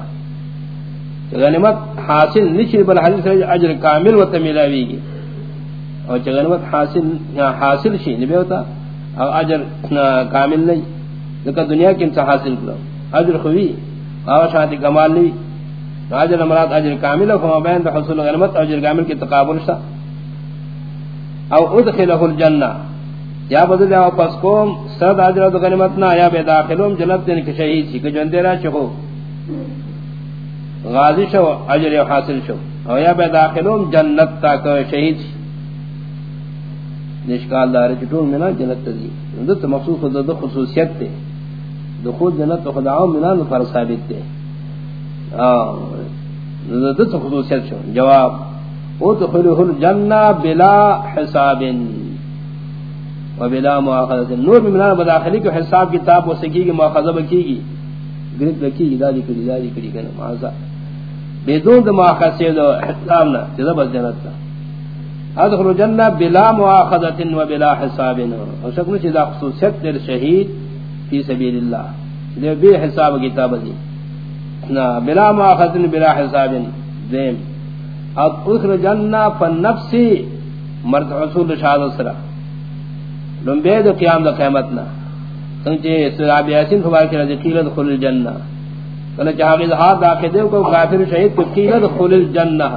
غنیمت حاصل نشی بل حدیث اجر کامل و تملاوی گی. اور چھ غنیمت حاصل حاصل شی، نبی ہوتا اور اجر کامل نہیں لیکن دنیا کی انسا حاصل کرو اجر خوی او شاہد کمال نہیں اجر مراد اجر کامل او بین حصول غنیمت اجر کامل کی تقابل شتا. او ادخلہ الجنہ. یا بدل یا پس کوم صد اجر غنیمت نہ یا بے داخلوم، جنت دین کی شہید سی کہ جندے را چہو غازی شو، اجر حاصل شو. او یا بے داخلوم، جنت تا کہ شہید سی نشکال دار چٹون میں نا جنت تزی اندر مخصوص خصوصیت تے. دخول جنت خدا عام منان پر ثابت دے دت خصوصیت شو جواب او ادخلوا الجنہ بلا حساب. و بلا مؤاخذہ نور من بداخلی کو حساب، کتاب و سکی کی مؤاخذہ کی گی گرد کی دادی کری دادی کری کنا معاذ بدون مؤاخذہ دو حساب نہ جذب جنت ادخلوا الجنہ بلا مؤاخذہ و بلا حساب. اور شکل چیز خصوصیت در شہید فی سبیل اللہ۔ دے بے حساب کتاب دی۔ نا، بلا مؤاخذہ بلا حساب دیم اب اخر جنہ فنفسی مرد رسول شاد سرا۔ لمبے دو قیام دا قیمتنا سنچے سراب یاسین فبار کی رضی قیل دخل الجنہ۔ کنا چاہا غیظ ہاتھ داخل دے، کو کافر شہید کو قیل دخل الجنہ۔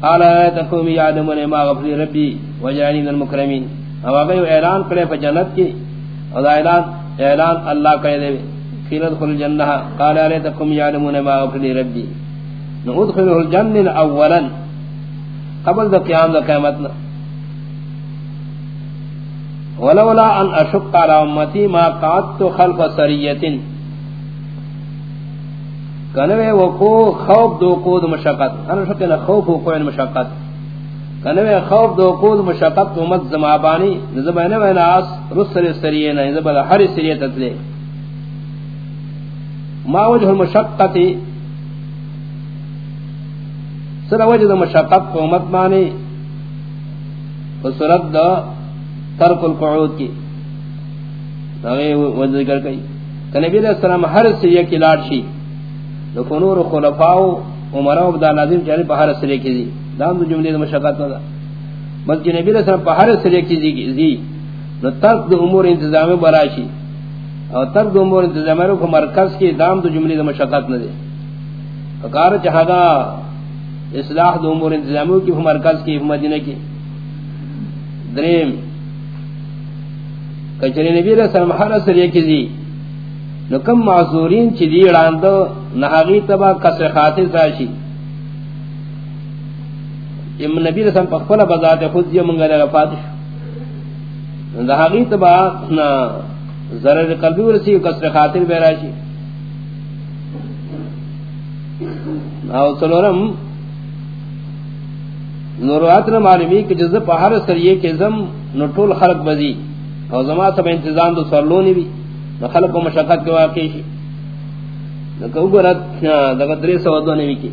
قال تکومی یادمون ما غفری ربی وجعلی من المکرمین۔ اب آگئی اعلان کرے فا جنت کی۔ اور اعلان اعلان اللہ کرے دے قیل دخل الجنہ. قال تکومی یادمون ما غفری ربی. ندخله الجنة اولا، قبل ذا قیام ذا قیامتنا ولولا ان اشق على امتی ما قعدت خلف سریت۔ کنوے وقو خوف، دو قود مشاقت انا شکنا خوف، وقوع مشاقت کنوے خوف دو قود مشاقت امت زمابانی نزبین وین آس رسل سرینا نزبین حر سریت اتلے ما وجه المشقتی سر وجد مشقت کو امت مانی صورت دا ترک القعود کی وجد ذکر کئی کہ نبی علیہ السلام ہر سریع کی لاٹ شی لکنور خلفاؤ عمراء عبداللہ ناظم چاہنے پہ ہر سریع کی دی دام دو جملی دا مشقت دا بلکہ نبی علیہ السلام پہ ہر سریع کی دی نو ترک دو امور انتظام براشی اور ترک دو امور انتظام کو مرکز کی دام دو جملی دا مشقت نہ دے فکار چاہتا اصلاح دو امور انتظامیوں کی مرکز کی مدینہ کی دریم کچری نبی علیہ السلام ہر سریع کی دی نو کم معذورین چی دی اڑاندو نحاغی تبا کسر خاطر ساشی ام نبی علیہ السلام پخفل بذات خود یہ منگا لگا فاتح فاتش نحاغی تبا ضرر قلبی ورسی و کسر خاطر بیراشی او سلورم نوروات نہ معلومی کہ جز پہاڑ سریے کے زم نو ٹول خلق بزی اور زما سب انتظام تو سرلونی بھی نہ خلق کو مشقت کے واقع شی. نہ کہ گرت دغه درې سو دو نے کی.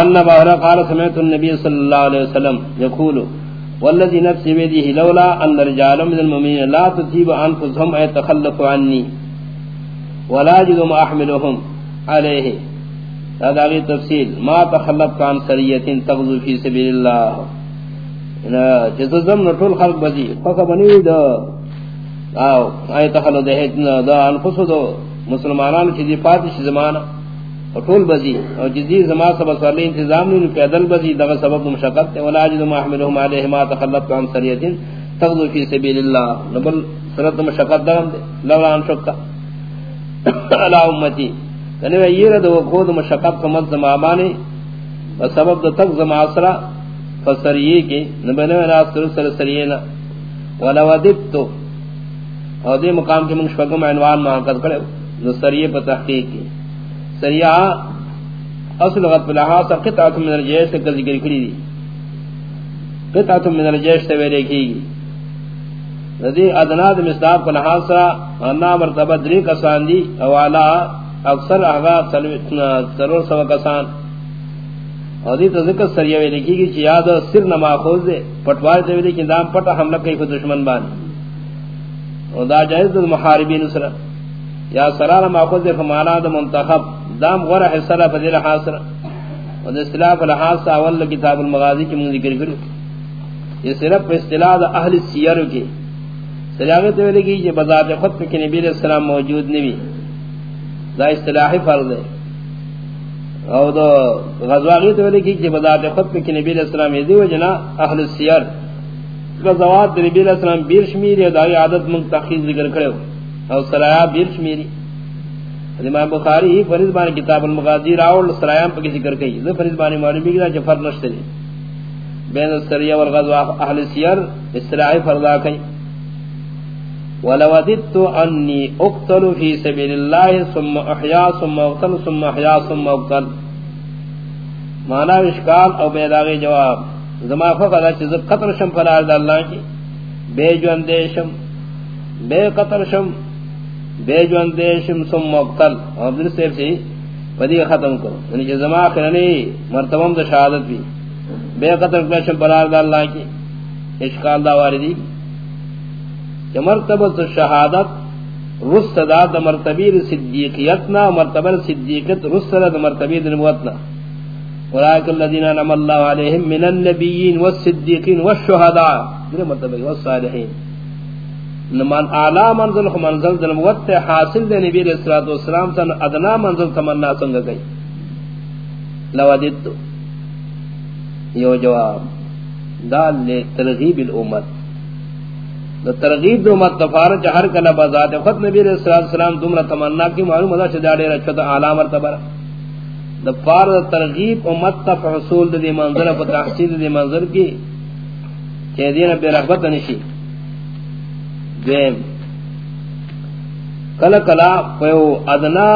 ان بہرا قال سمعت النبي صلى الله عليه وسلم يقول، والذي نفسي بيده لولا ان رجال من المؤمنين لا تصيب انفسهم يتخلفوا عني، ولا يجد ما احملهم عليه. هذا غير تفصيل. ما تخلفت عن سريه تغزو في سبيل الله. انا جزم نطول خلق بزي. فقبني دا او اي تخلو ده دا انفسو دو مسلمانان چیزی فاتش زمانہ طول بزی اور جدی زما سب صلی انتظام نے پیدل بزی دغه سبب مشقت ولا اجد ما احملهم عليه ما تخلف عن سريه تغدو في سبيل الله. نبل سرت مشقت دغم لولا ان شق على امتي کنے یہ یعنی دو خود مشقت کو مت زما مانے سبب تو تک زما اسرا فسریے کے نبنے نا سر سر سرینا ولا ودت اور دے مقام کے منشقم عنوان ما کر کرے نو سریے پر تحقیق کی سریا اصل غت بلہا سا قطعت من الجیش کا ذکر کری دی. قطعت من الجیش سے ویرے کی گی. ندی ادناد مصداب کو لحاظ سا انا مرتبہ دری کسان دی، اوالا اکثر اغا سرور سوا کسان. اور دی ذکر سریا ویرے کی گی چی یاد سر نما خوز دے، پٹوار دے ویرے کی دام پٹا حملہ کئی کو دشمن بان. اور دا جائز دل محاربین اسرا یا سرار ماخوز دے فمانا دا منتخب. دام غور حصہ فضیل حاصر و اصطلاف الحاص اول کتاب المغازی کی من ذکر کرو یہ صرف اصطلاح دا اہل سیر کی. سلاغت ہوئے لگی کہ بذات خود پہ نبی علیہ السلام موجود نہیں دا اصطلاحی فرض ہے. او دو غزواغی تو لگی کہ بذات خود پہ نبی علیہ السلام یہ دیو جنا اہل سیر. غزوات نبی علیہ السلام بیر شمیری ہے دائی عادت منگ تحقیق ذکر کرے ہو او سرایا بیر شمیری. امام بخاری فرض بانی کتاب المغازی راول سرایام پہ ذکر کئی. ذو فرض بانی معلومی کی جفر نشتری بین السریہ والغزوہ اہل سیر اسرائی فرضا کئی. ولودت انی اقتل فی سبیل اللہ ثم احیا، ثم اقتل، ثم احیا، ثم اقتل. مانا اشکال او بیداغی جواب. زما فقط چیز قتل شم فلار دا اللہ کی. بے جو اندیشم بے قتل شم بے جو اندیشم ثم اقتل اور در سیب سی ودی ختم کرو. یعنی جی چیز زما خلنی مرتبم دا شہادت بھی. بے قتل شم فلار دا اللہ کی. اشکال دا واردی کہ مرتبہ دا شہادت رسدا د مرتبی صدیقیتنا، مرتبہ صدیقیت رسدا د مرتبی دا نبوتنا. اولئک الذین انعم الله علیہم من النبیین والصدیقین والشهداء یہ مرتبہ، والصالحین. نمان اعلی منزل خو منزل د نبوت حاصل د نبی علیہ الصلوۃ والسلام تن ادنا منزل تمنا سنگ گئی۔ لودت یو جواب دال لترغیب الامت۔ دا ترغیب دو مت دفار جہر کلا بذات خود نبی علیہ الصلوۃ والسلام دمرا تمنا کی معلوم ادا چدا ڈے رچت اعلی مرتبہ۔ دفار ترغیب امت تف حصول دی منظر پر تحصیل دی منظر کی کہ دین بے رغبت نشی۔ دیم کلا کلا پیو ادنا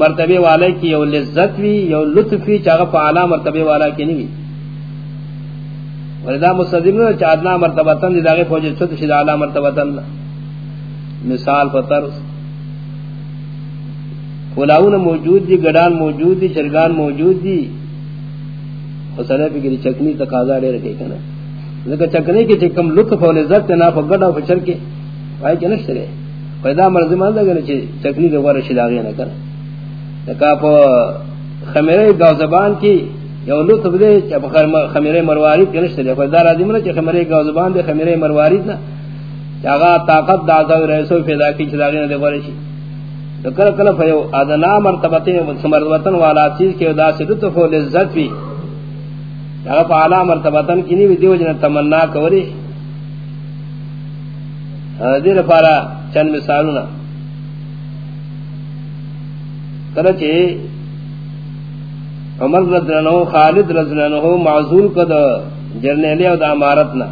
مرتبے والے کی یو لذت وی یو لطف وی چاغ اعلی مرتبے والا کی نہیں وردا مستدیم نے چادنا مرتبہ تن داغے فوج چھت شد اعلی مرتبہ تن مثال فطر فلاون موجود دی گڈان موجود دی چرگان موجود دی وسلے پہ گری چکنی تقاضا دے رکھے کنا لگا چکنے کے چکم لطف و لذت نہ فگڑا فچر کے بھائی کہ نشرے پیدا مرض مان لگا چ چکنی دے ور شداغے نہ کر لگا پ خمیرے گاو زبان کی یو لطف دے چا خمیرے مروارید کے نشتے دے دار آدم نا چا خمیرے گاو زبان دے خمیرے مروارید نا۔ چا غا طاقت دا آزاو رئیسو پیدا کی چلا گینا دے غورشی تو کل کل فیو آدنا مرتبتی سمرتبتن والا چیز کے دا سے لطف و لذت بھی چا غا فعلا مرتبتن کی نیوی دیو جنہ تمنا کوری۔ دیر فارا چند مثالونا کلچے عمر رضنانو خالد رضنانو معذول کد جرنیلی او دا امارتنا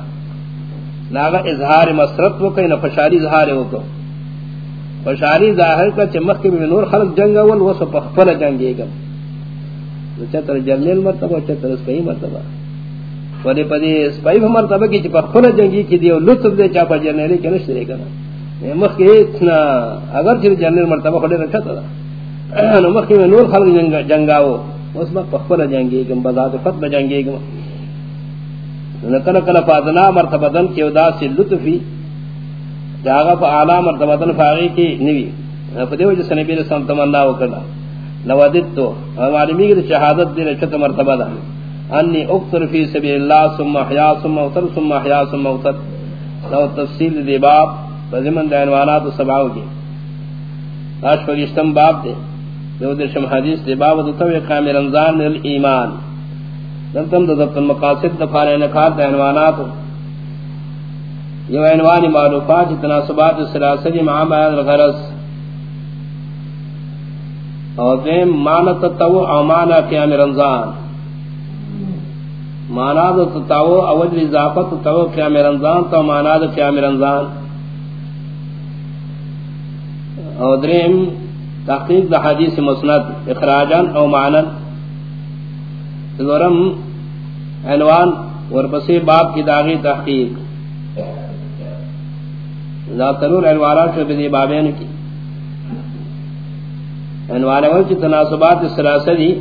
ناغا اظہار مسرت وکا نا فشاری اظہار وکا فشاری ظاہر کا چمخ کے بھی نور خلق جنگ اول وہ سو پخفل جنگی گا چتر جرنیل مرتبہ چتر اسپئی مرتبہ ولی پدی سپائی اسپئی مرتبہ کی چی پخفل جنگی کی دیو لطف دے چاپا جرنیلی کنش دے گا مخ کے اتنا اگر چر جرنیل مرتبہ خلے رکھا تا مخ کے نور خلق جنگاو اس میں پخپل جائیں گے کہ بذات خط بجائیں گے کہ نکل کل فاضنا مرتبتن کی ادا سے لطفی جاغا پا اعلی مرتبتن فاغی کی نوی فدیو جس نبی رسول اللہ تمنا وکرنا لودت تو معلومی کی شہادت دی رچت مرتبہ دا انی اکتر فی سبیل اللہ ثم احیا ثم اغتر ثم احیا ثم اغتر لو تفصیل دی باب فزمن دی دینوانات سبعو کی۔ اشفر باب دے۔ دو درشم حدیث دے۔ باب دو توی قام رمضان من الایمان دلتم دو دبت المقاصد دفار انکار دا عنوانات۔ یو عنوانی معلوفات تناسبات سلاسل مع بیان الغرص اور دیم مانا تتو او مانا قیام رمضان۔ مانا دو تتو او وجل اضافت تتو قیام رمضان تو مانا دو قیام رمضان. اور دریم، تحقیق دا حدیث مسند اخراجان او معنن ذرم عنوان ورپسی باب کی داغی تحقیق. ذاترور عنوانات شو بدی بابین کی. عنوان اول کی تناسبات سلاسلی